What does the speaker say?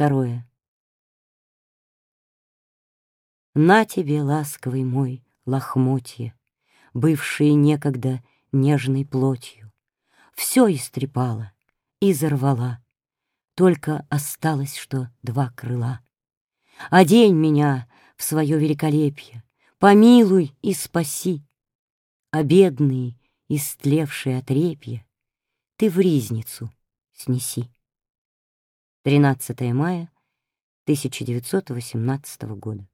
Второе. На тебе, ласковый мой, лохмотье, Бывшие некогда нежной плотью. Все истрепала, изорвала, Только осталось, что два крыла. Одень меня в свое великолепие, Помилуй и спаси. А бедные, истлевшие отрепья, Ты в ризницу снеси. 13 мая 1918 года.